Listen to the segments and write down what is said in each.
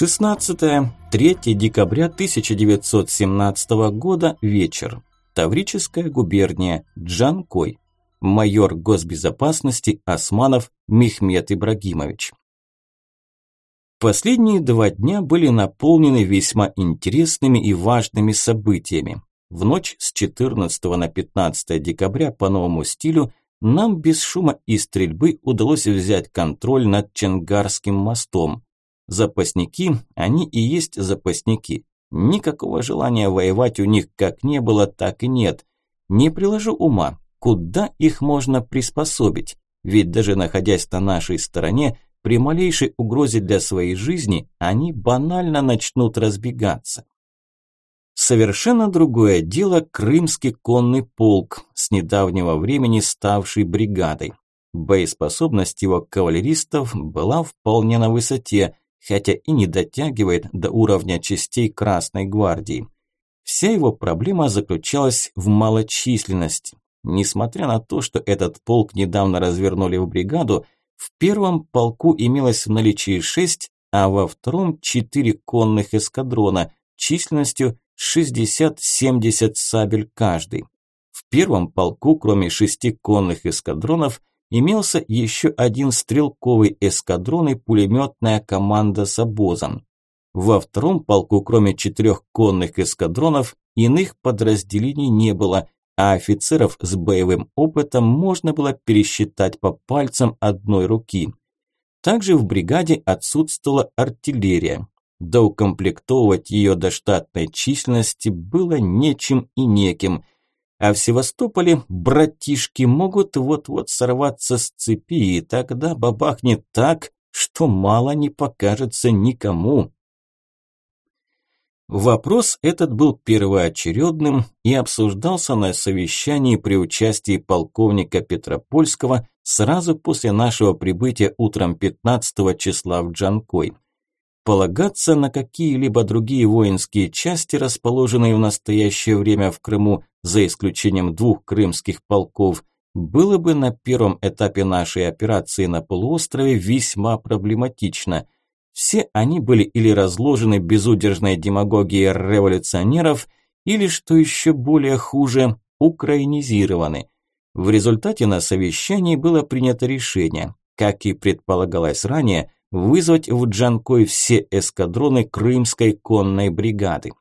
16-3 декабря 1917 года, вечер. Таврическая губерния, Джанкой. Майор госбезопасности Османов Мехмед Ибрагимович. Последние два дня были наполнены весьма интересными и важными событиями. В ночь с 14 на 15 декабря по новому стилю нам без шума и стрельбы удалось взять контроль над Ченгарским мостом. Запасники, они и есть запасники. Никакого желания воевать у них как не было, так и нет. Не приложу ума, куда их можно приспособить. Ведь даже находясь на нашей стороне, при малейшей угрозе для своей жизни, они банально начнут разбегаться. Совершенно другое дело Крымский конный полк, с недавнего времени ставший бригадой. Боеспособность его кавалеристов была вполне на высоте, хотя и не дотягивает до уровня частей Красной гвардии. Вся его проблема заключалась в малочисленности. Несмотря на то, что этот полк недавно развернули в бригаду, в первом полку имелось в наличии шесть, а во втором четыре конных эскадрона численностью 60-70 сабель каждый. В первом полку, кроме шести конных эскадронов, имелся еще один стрелковый эскадрон и пулеметная команда с обозом. Во втором полку, кроме четырех конных эскадронов, иных подразделений не было, а офицеров с боевым опытом можно было пересчитать по пальцам одной руки. Также в бригаде отсутствовала артиллерия. Доукомплектовывать ее до штатной численности было нечем и неким – а в Севастополе братишки могут вот-вот сорваться с цепи, и тогда бабахнет так, что мало не покажется никому. Вопрос этот был первоочередным и обсуждался на совещании при участии полковника Петропольского сразу после нашего прибытия утром 15 числа в Джанкой. Полагаться на какие-либо другие воинские части, расположенные в настоящее время в Крыму, за исключением двух крымских полков, было бы на первом этапе нашей операции на полуострове весьма проблематично. Все они были или разложены безудержной демагогией революционеров, или, что еще более хуже, украинизированы. В результате на совещании было принято решение, как и предполагалось ранее, вызвать в Джанкой все эскадроны Крымской конной бригады.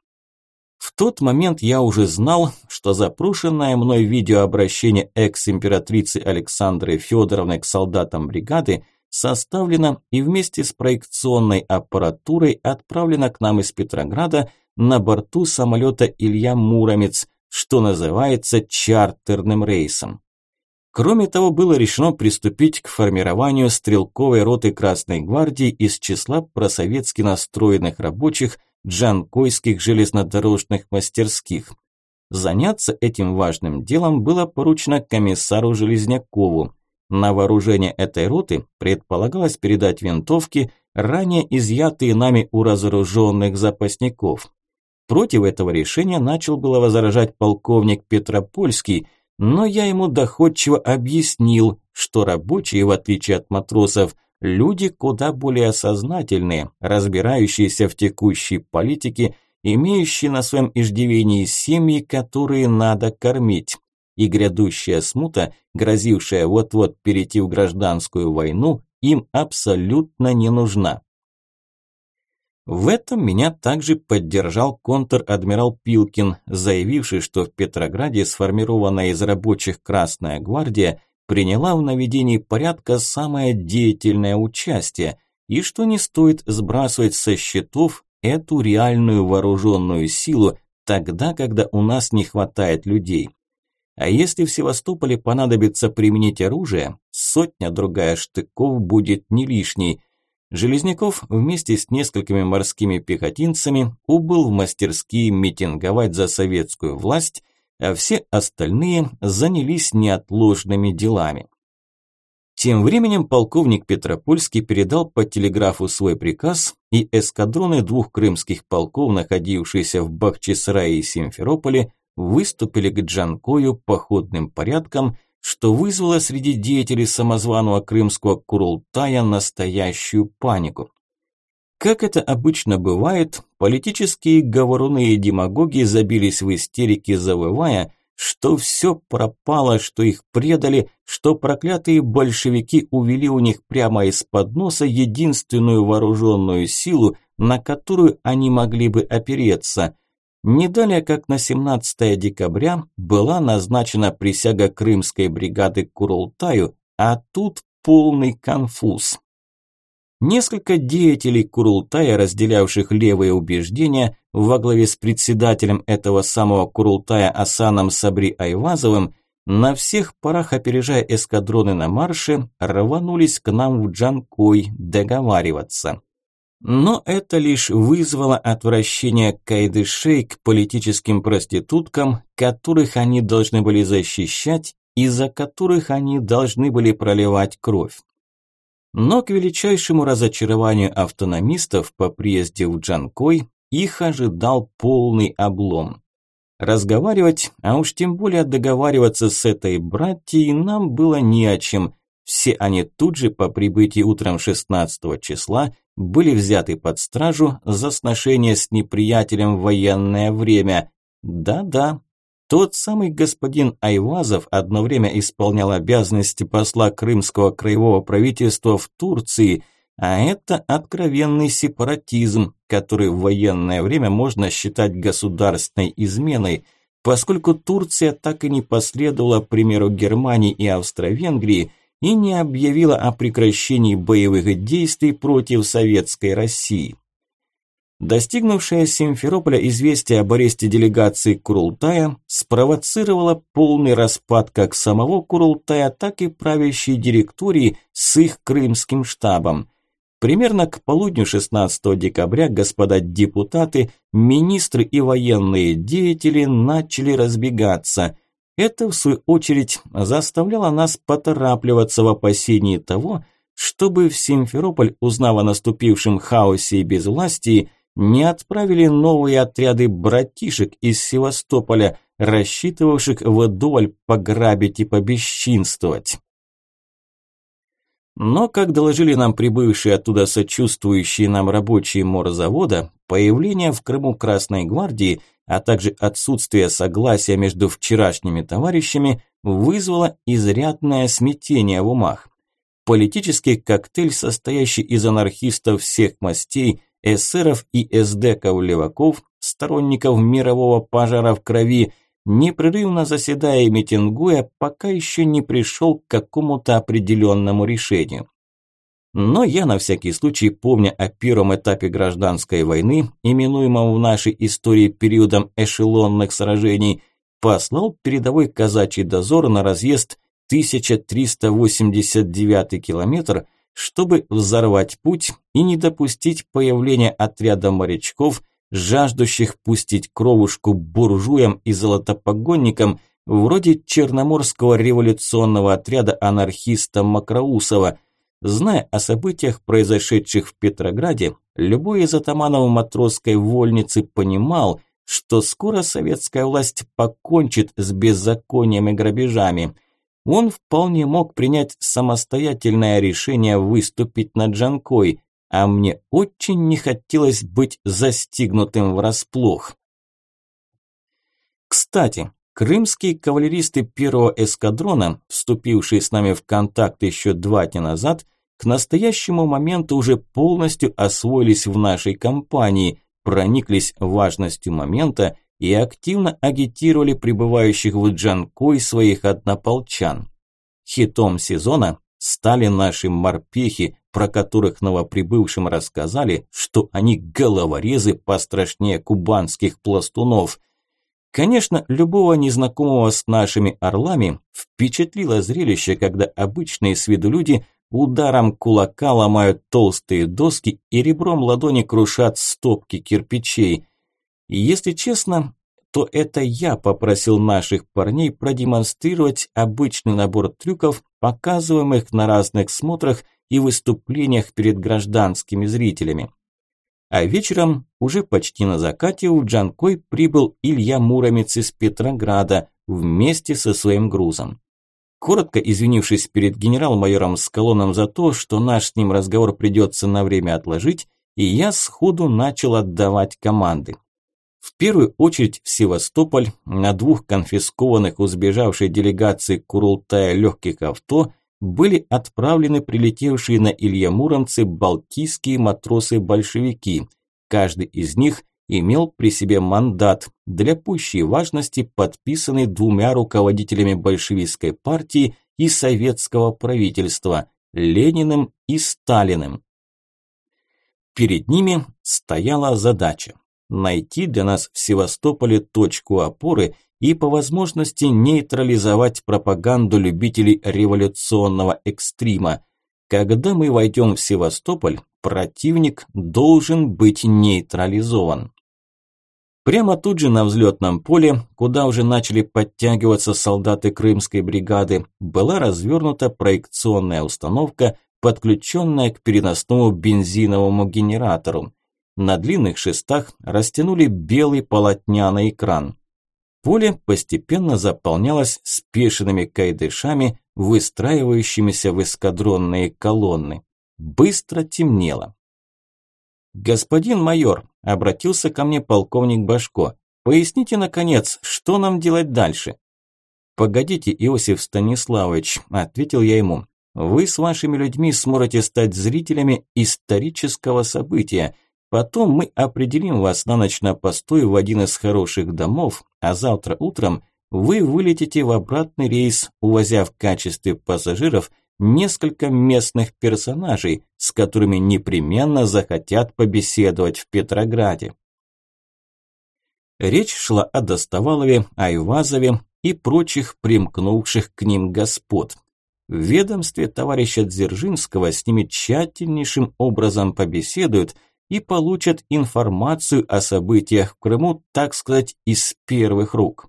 В тот момент я уже знал, что запрошенное мной видеообращение экс-императрицы Александры Федоровны к солдатам бригады составлено и вместе с проекционной аппаратурой отправлено к нам из Петрограда на борту самолета Илья Муромец, что называется чартерным рейсом. Кроме того, было решено приступить к формированию стрелковой роты Красной гвардии из числа просоветски настроенных рабочих джанкойских железнодорожных мастерских. Заняться этим важным делом было поручено комиссару Железнякову. На вооружение этой роты предполагалось передать винтовки, ранее изъятые нами у разоруженных запасников. Против этого решения начал было возражать полковник Петропольский – но я ему доходчиво объяснил, что рабочие, в отличие от матросов, люди куда более сознательные, разбирающиеся в текущей политике, имеющие на своем иждивении семьи, которые надо кормить. И грядущая смута, грозившая вот-вот перейти в гражданскую войну, им абсолютно не нужна. В этом меня также поддержал контр-адмирал Пилкин, заявивший, что в Петрограде сформированная из рабочих Красная гвардия приняла в наведении порядка самое деятельное участие и что не стоит сбрасывать со счетов эту реальную вооруженную силу тогда, когда у нас не хватает людей. А если в Севастополе понадобится применить оружие, сотня-другая штыков будет не лишней – Железняков вместе с несколькими морскими пехотинцами убыл в мастерские митинговать за советскую власть, а все остальные занялись неотложными делами. Тем временем полковник Петропольский передал по телеграфу свой приказ, и эскадроны двух крымских полков, находившиеся в Бахчисарае и Симферополе, выступили к Джанкою походным порядком что вызвало среди деятелей самозваного крымского Курултая настоящую панику. Как это обычно бывает, политические говоруны и демагоги забились в истерике, завывая, что все пропало, что их предали, что проклятые большевики увели у них прямо из-под носа единственную вооруженную силу, на которую они могли бы опереться. Не далее, как на 17 декабря была назначена присяга крымской бригады к Курултаю, а тут полный конфуз. Несколько деятелей Курултая, разделявших левые убеждения, во главе с председателем этого самого Курултая Асаном Сабри Айвазовым, на всех парах опережая эскадроны на марше, рванулись к нам в Джанкой договариваться. Но это лишь вызвало отвращение кайдышей к политическим проституткам, которых они должны были защищать и за которых они должны были проливать кровь. Но к величайшему разочарованию автономистов по приезде в Джанкой их ожидал полный облом. Разговаривать, а уж тем более договариваться с этой братьей нам было не о чем. Все они тут же по прибытии утром 16 числа были взяты под стражу за сношение с неприятелем в военное время. Да-да, тот самый господин Айвазов одно время исполнял обязанности посла крымского краевого правительства в Турции, а это откровенный сепаратизм, который в военное время можно считать государственной изменой, поскольку Турция так и не последовала примеру Германии и Австро-Венгрии и не объявила о прекращении боевых действий против Советской России. Достигнувшее Симферополя известие об аресте делегации Курултая спровоцировало полный распад как самого Курултая, так и правящей директории с их крымским штабом. Примерно к полудню 16 декабря господа депутаты, министры и военные деятели начали разбегаться. Это, в свою очередь, заставляло нас поторапливаться в опасении того, чтобы в Симферополь, узнав о наступившем хаосе и безвластии, не отправили новые отряды братишек из Севастополя, рассчитывавших вдоволь пограбить и побесчинствовать. Но, как доложили нам прибывшие оттуда сочувствующие нам рабочие морзавода, появление в Крыму Красной Гвардии, а также отсутствие согласия между вчерашними товарищами вызвало изрядное смятение в умах. Политический коктейль, состоящий из анархистов всех мастей, эсеров и эсдеков-леваков, сторонников мирового пожара в крови, непрерывно заседая и митингуя, пока еще не пришел к какому-то определенному решению. Но я на всякий случай, помня о первом этапе гражданской войны, именуемом в нашей истории периодом эшелонных сражений, послал передовой казачий дозор на разъезд 1389 километр – чтобы взорвать путь и не допустить появления отряда морячков, жаждущих пустить кровушку буржуям и золотопогонникам, вроде Черноморского революционного отряда анархиста Макроусова. Зная о событиях, произошедших в Петрограде, любой из атаманов матросской вольницы понимал, что скоро советская власть покончит с беззаконием и грабежами – он вполне мог принять самостоятельное решение выступить на Джанкой, а мне очень не хотелось быть застигнутым врасплох. Кстати, крымские кавалеристы первого эскадрона, вступившие с нами в контакт еще два дня назад, к настоящему моменту уже полностью освоились в нашей компании, прониклись важностью момента и активно агитировали прибывающих в Джанкой своих однополчан. Хитом сезона стали наши морпехи, про которых новоприбывшим рассказали, что они головорезы пострашнее кубанских пластунов. Конечно, любого незнакомого с нашими орлами впечатлило зрелище, когда обычные с виду люди ударом кулака ломают толстые доски и ребром ладони крушат стопки кирпичей – и если честно, то это я попросил наших парней продемонстрировать обычный набор трюков, показываемых на разных смотрах и выступлениях перед гражданскими зрителями. А вечером, уже почти на закате, в Джанкой прибыл Илья Муромец из Петрограда вместе со своим грузом. Коротко извинившись перед генерал-майором Скалоном за то, что наш с ним разговор придется на время отложить, и я сходу начал отдавать команды. В первую очередь в Севастополь на двух конфискованных у сбежавшей делегации Курултая легких авто были отправлены прилетевшие на Илья Муромцы балтийские матросы-большевики. Каждый из них имел при себе мандат, для пущей важности подписанный двумя руководителями большевистской партии и советского правительства – Лениным и Сталиным. Перед ними стояла задача – найти для нас в Севастополе точку опоры и по возможности нейтрализовать пропаганду любителей революционного экстрима. Когда мы войдем в Севастополь, противник должен быть нейтрализован. Прямо тут же на взлетном поле, куда уже начали подтягиваться солдаты Крымской бригады, была развернута проекционная установка, подключенная к переносному бензиновому генератору. На длинных шестах растянули белый полотняный экран. Поле постепенно заполнялось спешенными кайдышами, выстраивающимися в эскадронные колонны. Быстро темнело. «Господин майор», – обратился ко мне полковник Башко, – «поясните, наконец, что нам делать дальше?» «Погодите, Иосиф Станиславович», – ответил я ему, – «вы с вашими людьми сможете стать зрителями исторического события. Потом мы определим вас на ночь на постой в один из хороших домов, а завтра утром вы вылетите в обратный рейс, увозя в качестве пассажиров – несколько местных персонажей, с которыми непременно захотят побеседовать в Петрограде. Речь шла о Достовалове, Айвазове и прочих примкнувших к ним господ. В ведомстве товарища Дзержинского с ними тщательнейшим образом побеседуют и получат информацию о событиях в Крыму, так сказать, из первых рук.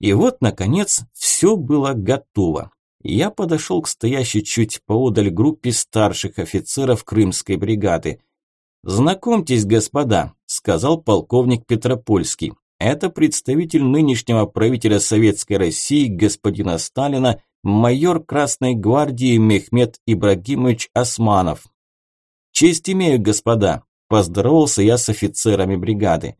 И вот, наконец, все было готово я подошел к стоящей чуть поодаль группе старших офицеров Крымской бригады. «Знакомьтесь, господа», – сказал полковник Петропольский. «Это представитель нынешнего правителя Советской России господина Сталина, майор Красной гвардии Мехмед Ибрагимович Османов». «Честь имею, господа», – поздоровался я с офицерами бригады.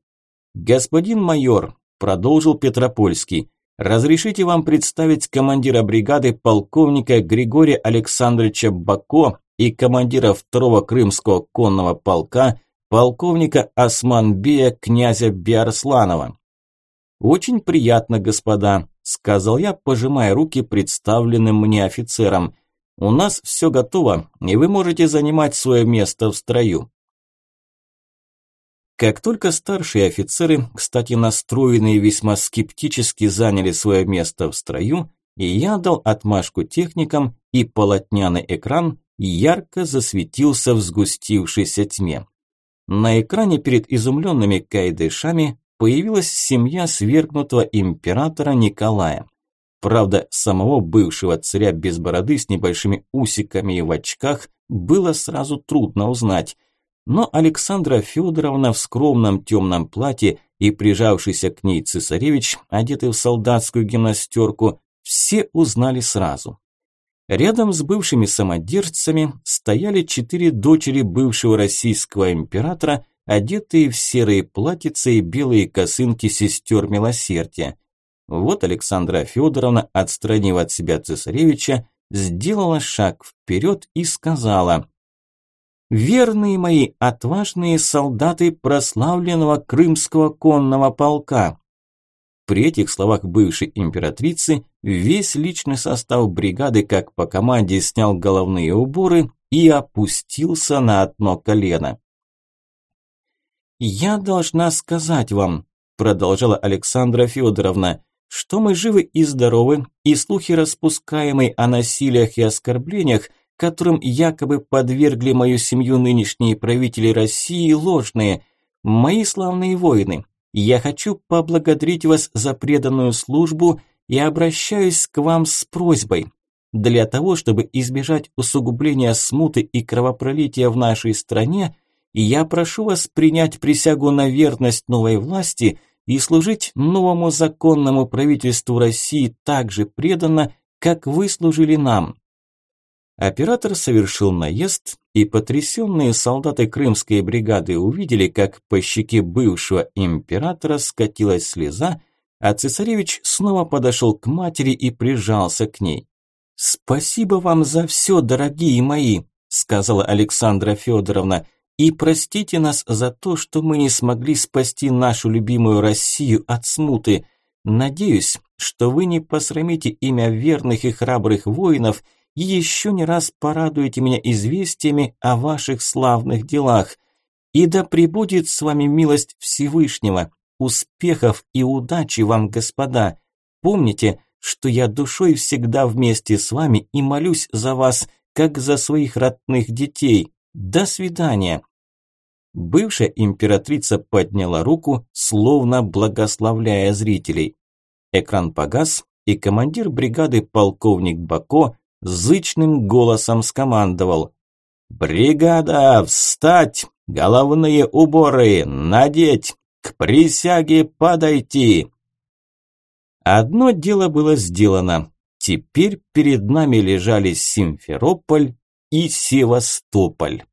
«Господин майор», – продолжил Петропольский, Разрешите вам представить командира бригады полковника Григория Александровича Бако и командира второго крымского конного полка полковника Османбея князя Биарсланова. Очень приятно, господа, сказал я, пожимая руки представленным мне офицерам. У нас все готово, и вы можете занимать свое место в строю. Как только старшие офицеры, кстати настроенные весьма скептически, заняли свое место в строю, и я дал отмашку техникам, и полотняный экран ярко засветился в сгустившейся тьме. На экране перед изумленными кайдышами появилась семья свергнутого императора Николая. Правда, самого бывшего царя без бороды с небольшими усиками и в очках было сразу трудно узнать – но Александра Федоровна в скромном темном платье и прижавшийся к ней цесаревич, одетый в солдатскую гимнастерку, все узнали сразу. Рядом с бывшими самодержцами стояли четыре дочери бывшего российского императора, одетые в серые платьица и белые косынки сестер милосердия. Вот Александра Федоровна, отстранив от себя цесаревича, сделала шаг вперед и сказала верные мои отважные солдаты прославленного крымского конного полка. При этих словах бывшей императрицы весь личный состав бригады, как по команде, снял головные уборы и опустился на одно колено. «Я должна сказать вам», – продолжала Александра Федоровна, – «что мы живы и здоровы, и слухи, распускаемые о насилиях и оскорблениях, которым якобы подвергли мою семью нынешние правители России, ложные. Мои славные воины, я хочу поблагодарить вас за преданную службу и обращаюсь к вам с просьбой. Для того, чтобы избежать усугубления смуты и кровопролития в нашей стране, я прошу вас принять присягу на верность новой власти и служить новому законному правительству России так же преданно, как вы служили нам. Оператор совершил наезд, и потрясенные солдаты крымской бригады увидели, как по щеке бывшего императора скатилась слеза, а цесаревич снова подошел к матери и прижался к ней. «Спасибо вам за все, дорогие мои», – сказала Александра Федоровна, – «и простите нас за то, что мы не смогли спасти нашу любимую Россию от смуты. Надеюсь, что вы не посрамите имя верных и храбрых воинов и еще не раз порадуете меня известиями о ваших славных делах. И да пребудет с вами милость Всевышнего. Успехов и удачи вам, господа. Помните, что я душой всегда вместе с вами и молюсь за вас, как за своих родных детей. До свидания. Бывшая императрица подняла руку, словно благословляя зрителей. Экран погас, и командир бригады полковник Бако зычным голосом скомандовал «Бригада, встать! Головные уборы надеть! К присяге подойти!» Одно дело было сделано. Теперь перед нами лежали Симферополь и Севастополь.